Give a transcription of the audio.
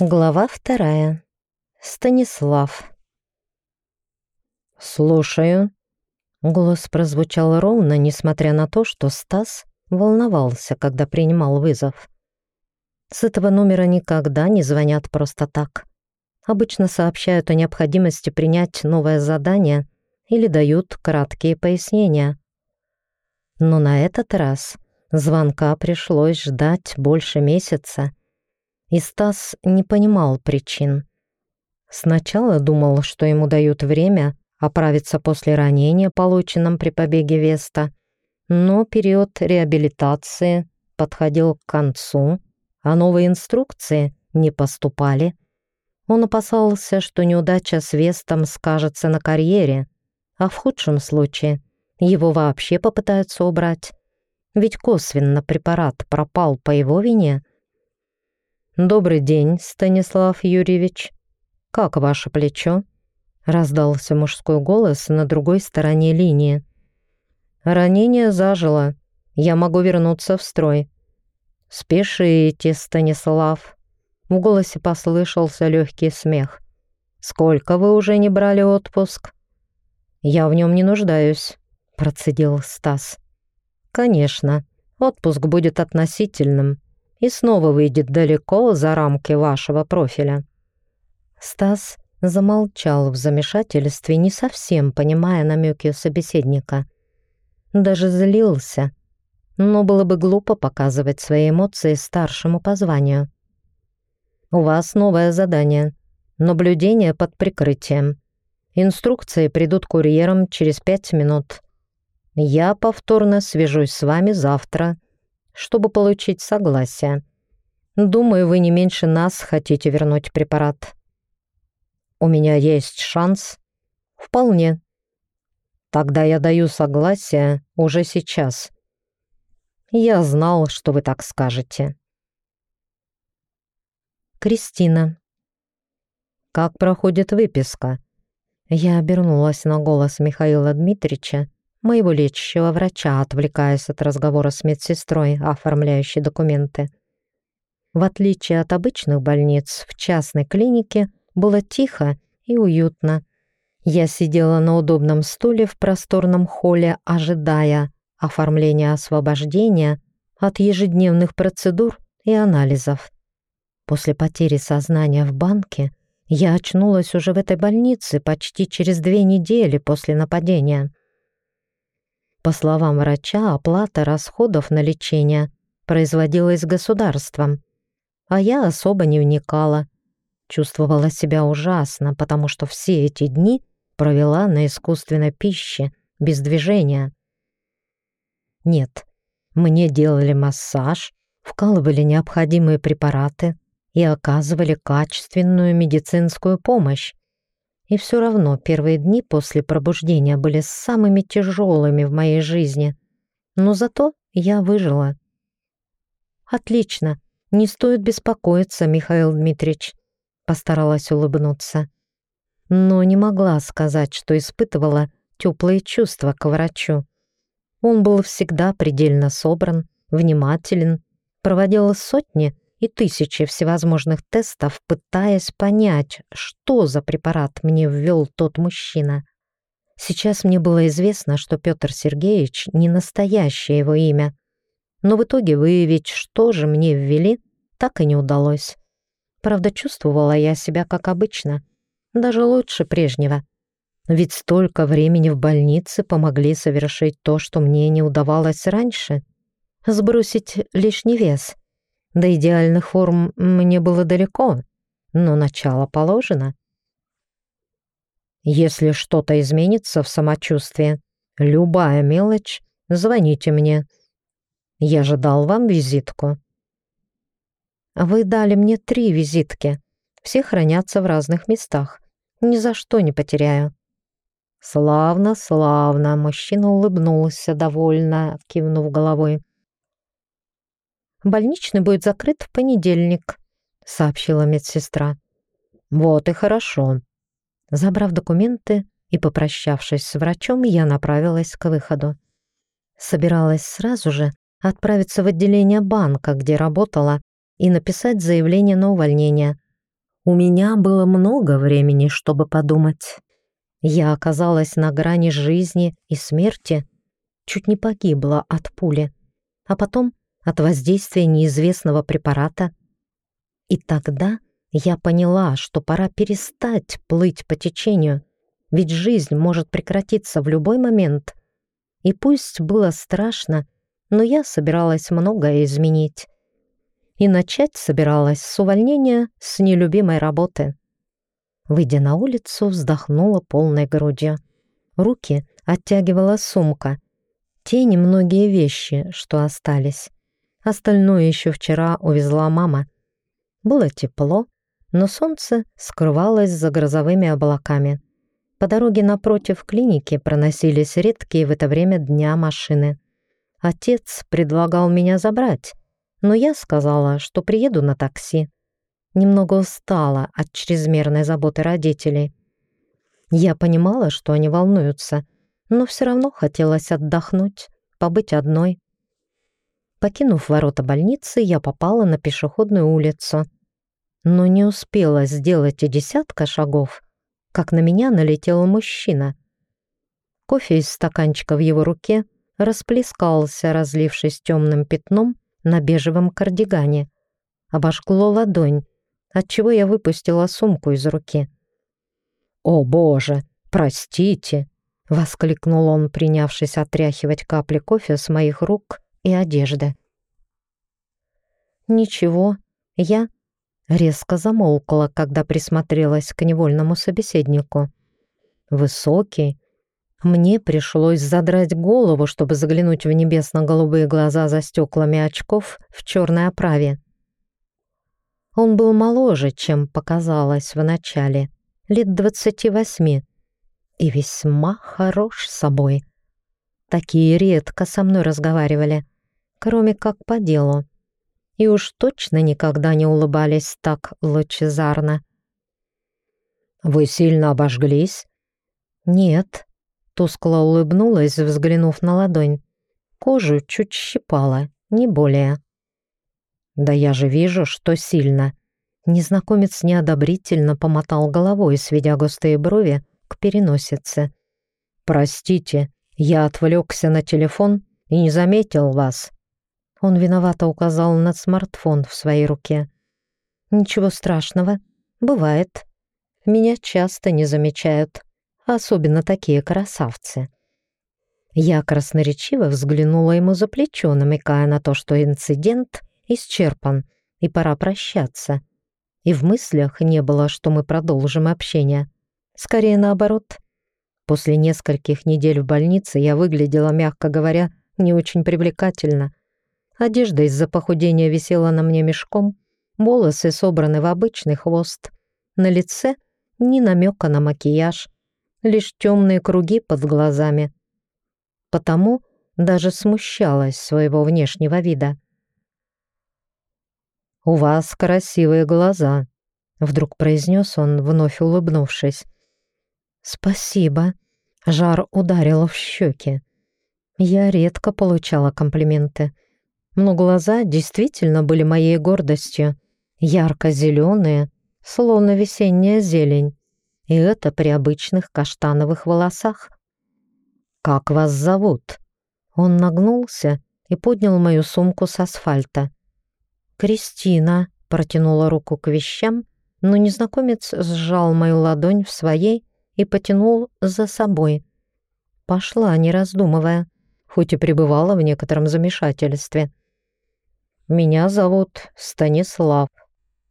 Глава вторая. Станислав. «Слушаю». Голос прозвучал ровно, несмотря на то, что Стас волновался, когда принимал вызов. С этого номера никогда не звонят просто так. Обычно сообщают о необходимости принять новое задание или дают краткие пояснения. Но на этот раз звонка пришлось ждать больше месяца — и Стас не понимал причин. Сначала думал, что ему дают время оправиться после ранения, полученном при побеге Веста, но период реабилитации подходил к концу, а новые инструкции не поступали. Он опасался, что неудача с Вестом скажется на карьере, а в худшем случае его вообще попытаются убрать. Ведь косвенно препарат пропал по его вине — «Добрый день, Станислав Юрьевич. Как ваше плечо?» Раздался мужской голос на другой стороне линии. «Ранение зажило. Я могу вернуться в строй». «Спешите, Станислав». В голосе послышался легкий смех. «Сколько вы уже не брали отпуск?» «Я в нем не нуждаюсь», — процедил Стас. «Конечно, отпуск будет относительным и снова выйдет далеко за рамки вашего профиля». Стас замолчал в замешательстве, не совсем понимая намеки собеседника. Даже злился, но было бы глупо показывать свои эмоции старшему по званию. «У вас новое задание. Наблюдение под прикрытием. Инструкции придут курьером через пять минут. Я повторно свяжусь с вами завтра чтобы получить согласие. Думаю, вы не меньше нас хотите вернуть препарат. У меня есть шанс? Вполне. Тогда я даю согласие уже сейчас. Я знал, что вы так скажете. Кристина. Как проходит выписка? Я обернулась на голос Михаила Дмитриевича моего лечащего врача, отвлекаясь от разговора с медсестрой, оформляющей документы. В отличие от обычных больниц, в частной клинике было тихо и уютно. Я сидела на удобном стуле в просторном холле, ожидая оформления освобождения от ежедневных процедур и анализов. После потери сознания в банке я очнулась уже в этой больнице почти через две недели после нападения. По словам врача, оплата расходов на лечение производилась государством, а я особо не вникала. Чувствовала себя ужасно, потому что все эти дни провела на искусственной пище, без движения. Нет, мне делали массаж, вкалывали необходимые препараты и оказывали качественную медицинскую помощь. И все равно первые дни после пробуждения были самыми тяжелыми в моей жизни. Но зато я выжила. «Отлично. Не стоит беспокоиться, Михаил Дмитриевич», — постаралась улыбнуться. Но не могла сказать, что испытывала теплые чувства к врачу. Он был всегда предельно собран, внимателен, проводил сотни и тысячи всевозможных тестов, пытаясь понять, что за препарат мне ввел тот мужчина. Сейчас мне было известно, что Петр Сергеевич не настоящее его имя, но в итоге выявить, что же мне ввели, так и не удалось. Правда, чувствовала я себя как обычно, даже лучше прежнего. Ведь столько времени в больнице помогли совершить то, что мне не удавалось раньше — сбросить лишний вес — до идеальных форм мне было далеко, но начало положено. Если что-то изменится в самочувствии, любая мелочь, звоните мне. Я же дал вам визитку. Вы дали мне три визитки. Все хранятся в разных местах. Ни за что не потеряю. Славно, славно. Мужчина улыбнулся довольно, кивнув головой. Больничный будет закрыт в понедельник», — сообщила медсестра. «Вот и хорошо». Забрав документы и попрощавшись с врачом, я направилась к выходу. Собиралась сразу же отправиться в отделение банка, где работала, и написать заявление на увольнение. У меня было много времени, чтобы подумать. Я оказалась на грани жизни и смерти, чуть не погибла от пули, а потом от воздействия неизвестного препарата. И тогда я поняла, что пора перестать плыть по течению, ведь жизнь может прекратиться в любой момент. И пусть было страшно, но я собиралась многое изменить. И начать собиралась с увольнения с нелюбимой работы. Выйдя на улицу, вздохнула полной грудью. Руки оттягивала сумка. Те немногие вещи, что остались. Остальное еще вчера увезла мама. Было тепло, но солнце скрывалось за грозовыми облаками. По дороге напротив клиники проносились редкие в это время дня машины. Отец предлагал меня забрать, но я сказала, что приеду на такси. Немного устала от чрезмерной заботы родителей. Я понимала, что они волнуются, но все равно хотелось отдохнуть, побыть одной. Покинув ворота больницы, я попала на пешеходную улицу, но не успела сделать и десятка шагов, как на меня налетел мужчина. Кофе из стаканчика в его руке расплескался, разлившись темным пятном на бежевом кардигане. Обожгло ладонь, отчего я выпустила сумку из руки. «О, Боже, простите!» — воскликнул он, принявшись отряхивать капли кофе с моих рук и одежды. «Ничего, я...» Резко замолкла, когда присмотрелась к невольному собеседнику. Высокий, мне пришлось задрать голову, чтобы заглянуть в небесно-голубые глаза за стеклами очков в черной оправе. Он был моложе, чем показалось вначале, лет двадцати восьми, и весьма хорош собой. Такие редко со мной разговаривали, кроме как по делу, и уж точно никогда не улыбались так лучезарно. «Вы сильно обожглись?» «Нет», Тускло улыбнулась, взглянув на ладонь. Кожу чуть щипала, не более. «Да я же вижу, что сильно». Незнакомец неодобрительно помотал головой, сведя густые брови к переносице. «Простите, я отвлекся на телефон и не заметил вас». Он виновато указал на смартфон в своей руке. «Ничего страшного. Бывает. Меня часто не замечают» особенно такие красавцы. Я красноречиво взглянула ему за плечо, намекая на то, что инцидент исчерпан и пора прощаться. И в мыслях не было, что мы продолжим общение. Скорее наоборот. После нескольких недель в больнице я выглядела, мягко говоря, не очень привлекательно. Одежда из-за похудения висела на мне мешком, волосы собраны в обычный хвост. На лице ни намека на макияж, лишь темные круги под глазами. Потому даже смущалась своего внешнего вида. «У вас красивые глаза», — вдруг произнес он, вновь улыбнувшись. «Спасибо», — жар ударил в щеки. Я редко получала комплименты, но глаза действительно были моей гордостью, ярко-зеленые, словно весенняя зелень. И это при обычных каштановых волосах. «Как вас зовут?» Он нагнулся и поднял мою сумку с асфальта. «Кристина», — протянула руку к вещам, но незнакомец сжал мою ладонь в своей и потянул за собой. Пошла, не раздумывая, хоть и пребывала в некотором замешательстве. «Меня зовут Станислав»,